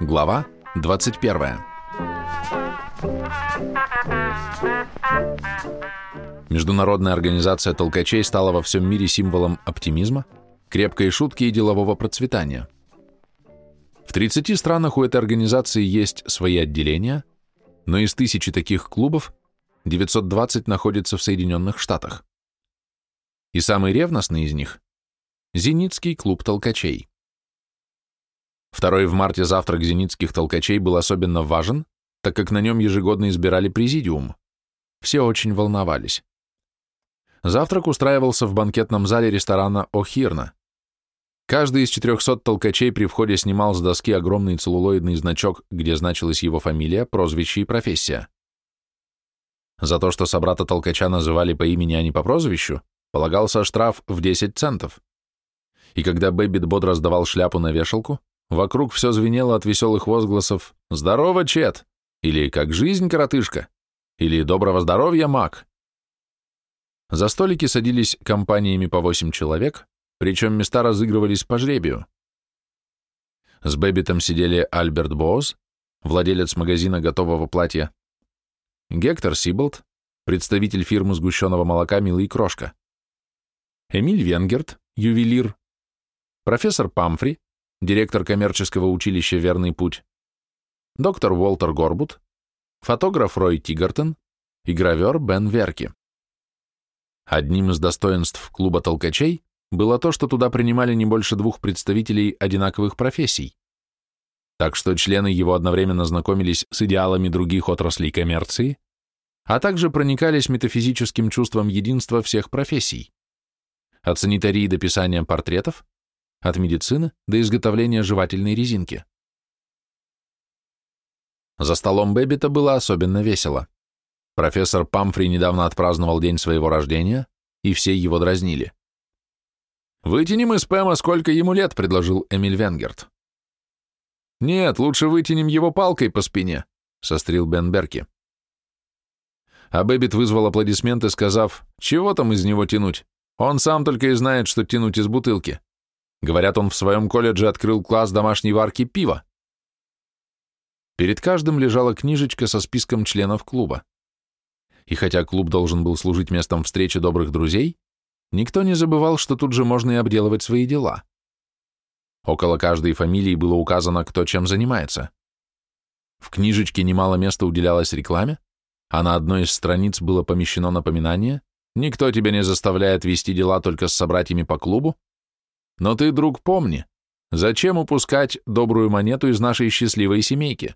Глава 21. Международная организация толкачей стала во всем мире символом оптимизма, крепкой шутки и делового процветания. В 30 странах у этой организации есть свои отделения, но из тысячи таких клубов 920 находится в Соединенных Штатах. И самый ревностный из них – Зенитский клуб толкачей. Второй в марте завтрак зенитских толкачей был особенно важен, так как на нем ежегодно избирали президиум. Все очень волновались. Завтрак устраивался в банкетном зале ресторана «О'Хирна». Каждый из 400 толкачей при входе снимал с доски огромный целлулоидный значок, где значилась его фамилия, прозвище и профессия. За то, что собрата толкача называли по имени, а не по прозвищу, полагался штраф в 10 центов. И когда Бэббит бодро сдавал шляпу на вешалку, вокруг все звенело от веселых возгласов «Здорово, Чет!» или «Как жизнь, коротышка!» или «Доброго здоровья, Мак!» За столики садились компаниями по восемь человек, причем места разыгрывались по жребию. С Бэббитом сидели Альберт Боуз, владелец магазина готового платья, Гектор Сиболт, представитель фирмы сгущенного молока «Милый крошка», Эмиль Венгерт, ювелир, профессор Памфри, директор коммерческого училища «Верный путь», доктор Уолтер Горбут, фотограф Рой Тигартон и гравер Бен Верки. Одним из достоинств клуба толкачей было то, что туда принимали не больше двух представителей одинаковых профессий. Так что члены его одновременно знакомились с идеалами других отраслей коммерции, а также проникались метафизическим чувством единства всех профессий. От санитарии до писания портретов, от медицины до изготовления жевательной резинки. За столом Бэббита было особенно весело. Профессор Памфри недавно отпраздновал день своего рождения, и все его дразнили. «Вытянем из Пэма, сколько ему лет», — предложил Эмиль Венгерт. «Нет, лучше вытянем его палкой по спине», — сострил Бен Берки. А Бэббит вызвал аплодисменты, сказав, «Чего там из него тянуть? Он сам только и знает, что тянуть из бутылки. Говорят, он в своем колледже открыл класс домашней варки пива». Перед каждым лежала книжечка со списком членов клуба и хотя клуб должен был служить местом встречи добрых друзей, никто не забывал, что тут же можно и обделывать свои дела. Около каждой фамилии было указано, кто чем занимается. В книжечке немало места уделялось рекламе, а на одной из страниц было помещено напоминание «Никто тебя не заставляет вести дела только с собратьями по клубу, но ты, друг, помни, зачем упускать добрую монету из нашей счастливой семейки?»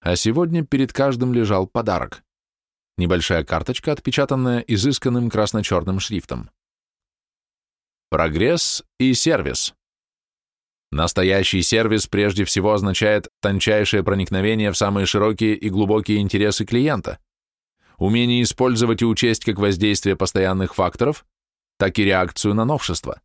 А сегодня перед каждым лежал подарок небольшая карточка, отпечатанная изысканным красно-черным шрифтом. Прогресс и сервис. Настоящий сервис прежде всего означает тончайшее проникновение в самые широкие и глубокие интересы клиента, умение использовать и учесть как воздействие постоянных факторов, так и реакцию на новшества.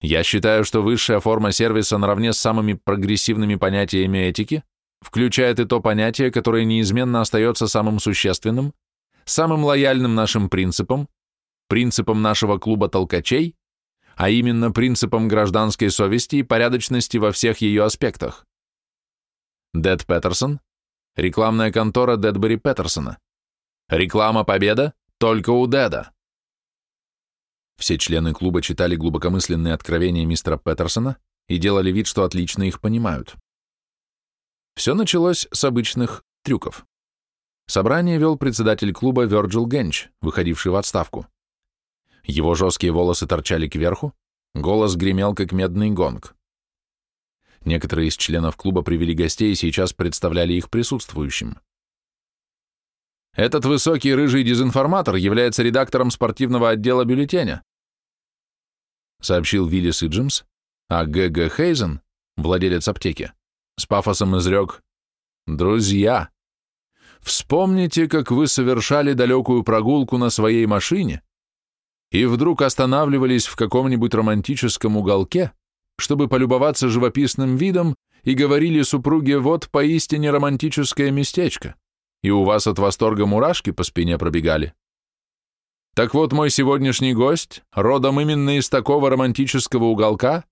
Я считаю, что высшая форма сервиса наравне с самыми прогрессивными понятиями этики включает и то понятие, которое неизменно остается самым существенным, самым лояльным нашим принципом, принципом нашего клуба толкачей, а именно принципом гражданской совести и порядочности во всех ее аспектах. Дэд Петерсон, рекламная контора Дэдбери Петерсона. Реклама победа только у Дэда. Все члены клуба читали глубокомысленные откровения мистера Петерсона и делали вид, что отлично их понимают. Все началось с обычных трюков. Собрание вел председатель клуба Вёрджил Генч, выходивший в отставку. Его жесткие волосы торчали кверху, голос гремел, как медный гонг. Некоторые из членов клуба привели гостей и сейчас представляли их присутствующим. Этот высокий рыжий дезинформатор является редактором спортивного отдела бюллетеня, сообщил Виллис и Джимс, а Г.Г. Хейзен, владелец аптеки, с пафосом изрек «Друзья, вспомните, как вы совершали далекую прогулку на своей машине и вдруг останавливались в каком-нибудь романтическом уголке, чтобы полюбоваться живописным видом и говорили супруге «вот поистине романтическое местечко», и у вас от восторга мурашки по спине пробегали. Так вот, мой сегодняшний гость, родом именно из такого романтического уголка,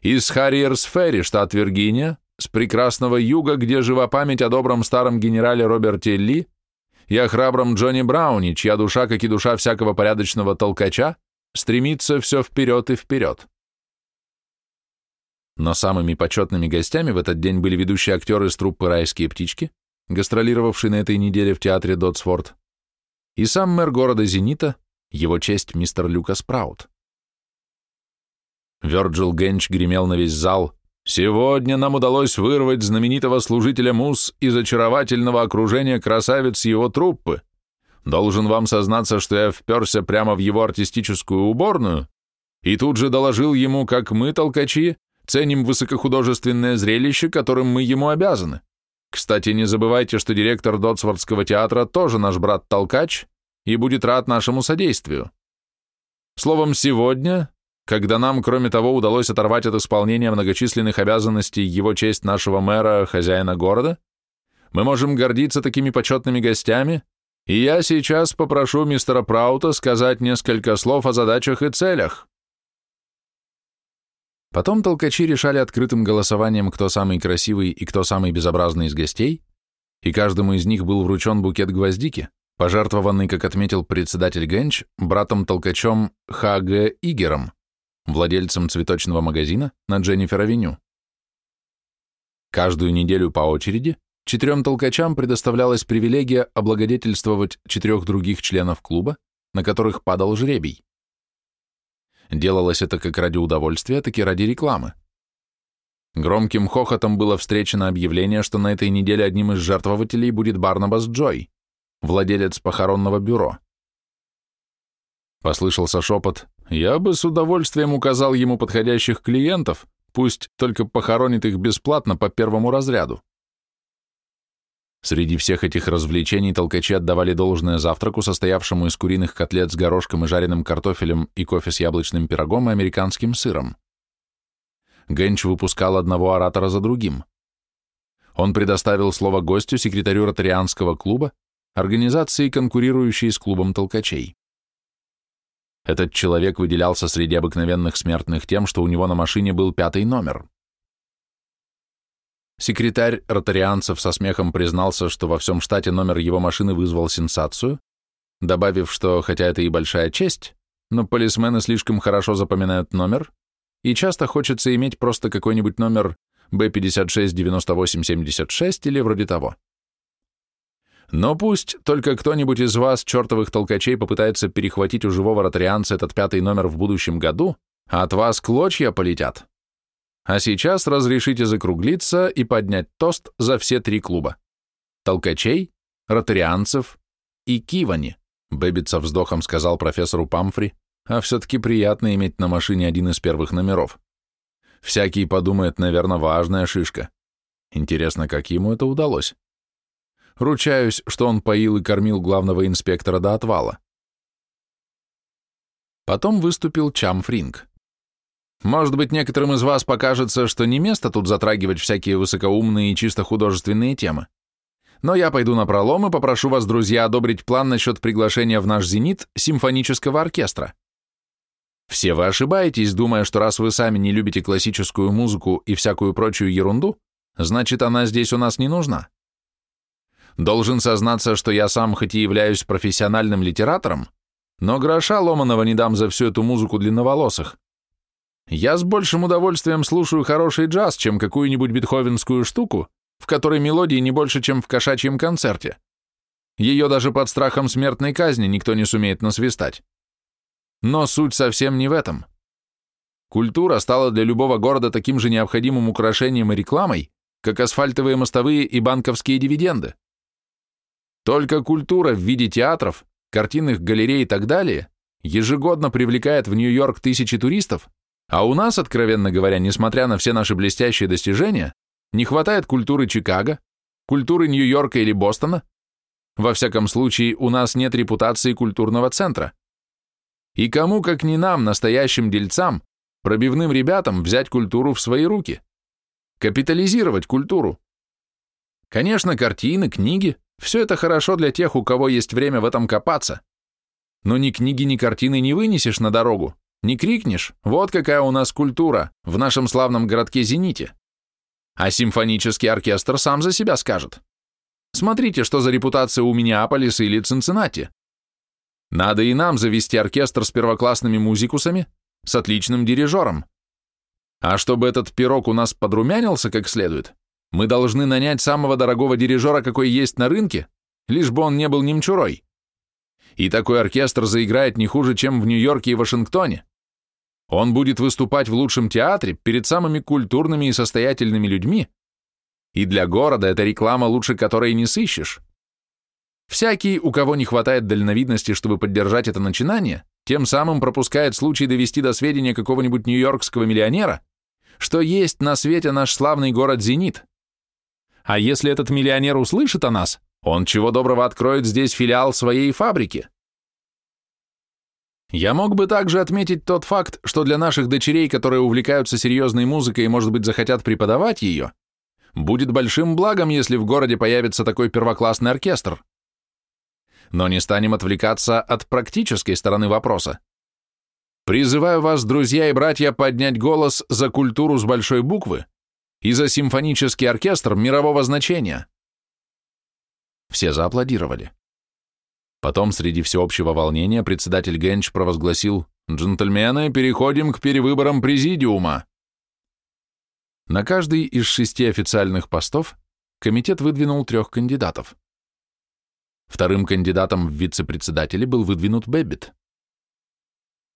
из Харриерс-Ферри, штат Виргиния, с прекрасного юга, где жива память о добром старом генерале Роберте Ли и о храбром Джонни Брауне, чья душа, как и душа всякого порядочного толкача, стремится все вперед и вперед. Но самыми почетными гостями в этот день были ведущие актеры из труппы «Райские птички», гастролировавший на этой неделе в театре Дотсфорд, и сам мэр города Зенита, его честь мистер Люкас Праут. Вёрджил Генч гремел на весь зал. «Сегодня нам удалось вырвать знаменитого служителя Мус из очаровательного окружения красавиц его труппы. Должен вам сознаться, что я вперся прямо в его артистическую уборную и тут же доложил ему, как мы, толкачи, ценим высокохудожественное зрелище, которым мы ему обязаны. Кстати, не забывайте, что директор Дотсвордского театра тоже наш брат-толкач и будет рад нашему содействию. Словом, сегодня, когда нам, кроме того, удалось оторвать от исполнения многочисленных обязанностей его честь нашего мэра, хозяина города, мы можем гордиться такими почетными гостями, и я сейчас попрошу мистера Праута сказать несколько слов о задачах и целях. Потом толкачи решали открытым голосованием, кто самый красивый и кто самый безобразный из гостей, и каждому из них был вручен букет гвоздики, пожертвованный, как отметил председатель Генч, братом-толкачом Х.Г. Игером, владельцем цветочного магазина на Дженнифер-авеню. Каждую неделю по очереди четырем толкачам предоставлялась привилегия облагодетельствовать четырех других членов клуба, на которых падал жребий. Делалось это как ради удовольствия, так и ради рекламы. Громким хохотом было встречено объявление, что на этой неделе одним из жертвователей будет Барнабас Джой, владелец похоронного бюро. Послышался шепот, «Я бы с удовольствием указал ему подходящих клиентов, пусть только похоронит их бесплатно по первому разряду». Среди всех этих развлечений толкачи отдавали должное завтраку, состоявшему из куриных котлет с горошком и жареным картофелем и кофе с яблочным пирогом и американским сыром. Генч выпускал одного оратора за другим. Он предоставил слово гостю, секретарю ротарианского клуба, организации, конкурирующей с клубом толкачей. Этот человек выделялся среди обыкновенных смертных тем, что у него на машине был пятый номер. Секретарь ротарианцев со смехом признался, что во всем штате номер его машины вызвал сенсацию, добавив, что хотя это и большая честь, но полисмены слишком хорошо запоминают номер, и часто хочется иметь просто какой-нибудь номер B569876 или вроде того. Но пусть только кто-нибудь из вас, чертовых толкачей, попытается перехватить у живого ротарианца этот пятый номер в будущем году, а от вас клочья полетят. А сейчас разрешите закруглиться и поднять тост за все три клуба. Толкачей, ротарианцев и Кивани, Бэббит со вздохом сказал профессору Памфри, а все-таки приятно иметь на машине один из первых номеров. Всякий подумает, наверное, важная шишка. Интересно, как ему это удалось? Ручаюсь, что он поил и кормил главного инспектора до отвала. Потом выступил Чам Фринг. Может быть, некоторым из вас покажется, что не место тут затрагивать всякие высокоумные и чисто художественные темы. Но я пойду на пролом и попрошу вас, друзья, одобрить план насчет приглашения в наш «Зенит» симфонического оркестра. Все вы ошибаетесь, думая, что раз вы сами не любите классическую музыку и всякую прочую ерунду, значит, она здесь у нас не нужна. Должен сознаться, что я сам хоть и являюсь профессиональным литератором, но гроша ломаного не дам за всю эту музыку длинноволосых. Я с большим удовольствием слушаю хороший джаз, чем какую-нибудь бетховенскую штуку, в которой мелодии не больше, чем в кошачьем концерте. Ее даже под страхом смертной казни никто не сумеет насвистать. Но суть совсем не в этом. Культура стала для любого города таким же необходимым украшением и рекламой, как асфальтовые мостовые и банковские дивиденды. Только культура в виде театров, картинных галерей и так далее ежегодно привлекает в Нью-Йорк тысячи туристов, а у нас, откровенно говоря, несмотря на все наши блестящие достижения, не хватает культуры Чикаго, культуры Нью-Йорка или Бостона. Во всяком случае, у нас нет репутации культурного центра. И кому, как не нам, настоящим дельцам, пробивным ребятам, взять культуру в свои руки? Капитализировать культуру. Конечно, картины, книги – все это хорошо для тех, у кого есть время в этом копаться. но ни книги, ни картины не вынесешь на дорогу, не крикнешь, вот какая у нас культура в нашем славном городке Зените. А симфонический оркестр сам за себя скажет. Смотрите, что за репутация у Миннеаполиса или Цинциннати. Надо и нам завести оркестр с первоклассными музикусами, с отличным дирижером. А чтобы этот пирог у нас подрумянился как следует, мы должны нанять самого дорогого дирижера, какой есть на рынке, лишь бы он не был немчурой. И такой оркестр заиграет не хуже, чем в Нью-Йорке и Вашингтоне. Он будет выступать в лучшем театре перед самыми культурными и состоятельными людьми, и для города это реклама, лучше которой не сыщешь. Всякий, у кого не хватает дальновидности, чтобы поддержать это начинание, тем самым пропускает случай довести до сведения какого-нибудь нью-йоркского миллионера, что есть на свете наш славный город Зенит. А если этот миллионер услышит о нас, он чего доброго откроет здесь филиал своей фабрики. Я мог бы также отметить тот факт, что для наших дочерей, которые увлекаются серьезной музыкой и, может быть, захотят преподавать ее, будет большим благом, если в городе появится такой первоклассный оркестр. Но не станем отвлекаться от практической стороны вопроса. Призываю вас, друзья и братья, поднять голос за культуру с большой буквы и за симфонический оркестр мирового значения. Все зааплодировали. Потом, среди всеобщего волнения, председатель Генч провозгласил «Джентльмены, переходим к перевыборам президиума». На каждый из шести официальных постов комитет выдвинул трех кандидатов. Вторым кандидатом в вице-председатели был выдвинут Бэббит.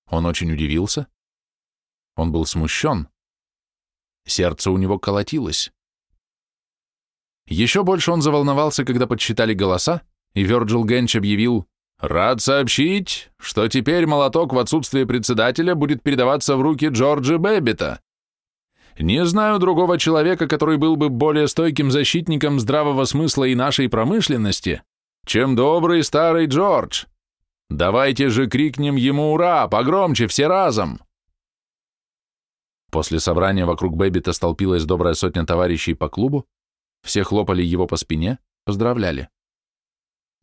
Он очень удивился. Он был смущен. Сердце у него колотилось. Еще больше он заволновался, когда подсчитали голоса, и Вёрджил Генч объявил «Рад сообщить, что теперь молоток в отсутствие председателя будет передаваться в руки Джорджа Бэббита. Не знаю другого человека, который был бы более стойким защитником здравого смысла и нашей промышленности, чем добрый старый Джордж. Давайте же крикнем ему «Ура!» погромче все разом!» После собрания вокруг Бэббита столпилась добрая сотня товарищей по клубу, все хлопали его по спине, поздравляли.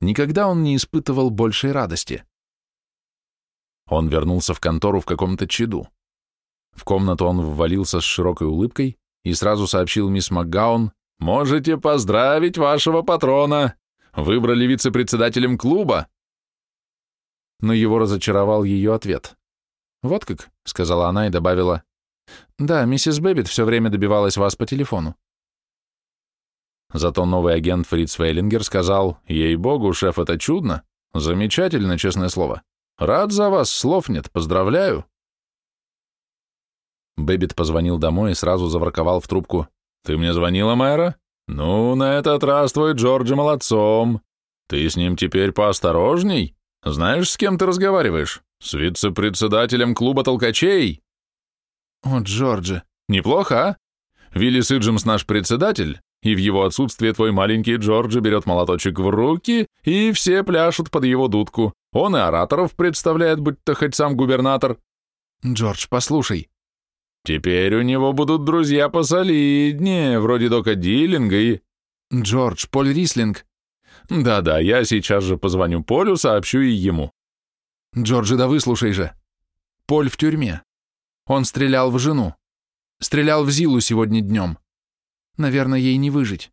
Никогда он не испытывал большей радости. Он вернулся в контору в каком-то чаду. В комнату он ввалился с широкой улыбкой и сразу сообщил мисс МакГаун, «Можете поздравить вашего патрона! Выбрали вице-председателем клуба!» Но его разочаровал ее ответ. «Вот как», — сказала она и добавила, «Да, миссис Бэббит все время добивалась вас по телефону. Зато новый агент Фриц Вейлингер сказал, «Ей-богу, шеф, это чудно. Замечательно, честное слово. Рад за вас, слов нет, поздравляю». Бэббит позвонил домой и сразу заворковал в трубку. «Ты мне звонила, Мэра? Ну, на этот раз твой Джорджи молодцом. Ты с ним теперь поосторожней. Знаешь, с кем ты разговариваешь? С вице-председателем клуба толкачей». «О, Джорджи, неплохо, а? Виллис Иджимс наш председатель, и в его отсутствие твой маленький Джорджи берет молоточек в руки, и все пляшут под его дудку. Он и ораторов представляет, будь-то хоть сам губернатор. Джордж, послушай. Теперь у него будут друзья посолиднее, вроде Дока Диллинга и... Джордж, Поль Рислинг. Да-да, я сейчас же позвоню Полю, сообщу и ему. Джорджи, да выслушай же. Поль в тюрьме. Он стрелял в жену. Стрелял в Зилу сегодня днем. Наверное, ей не выжить.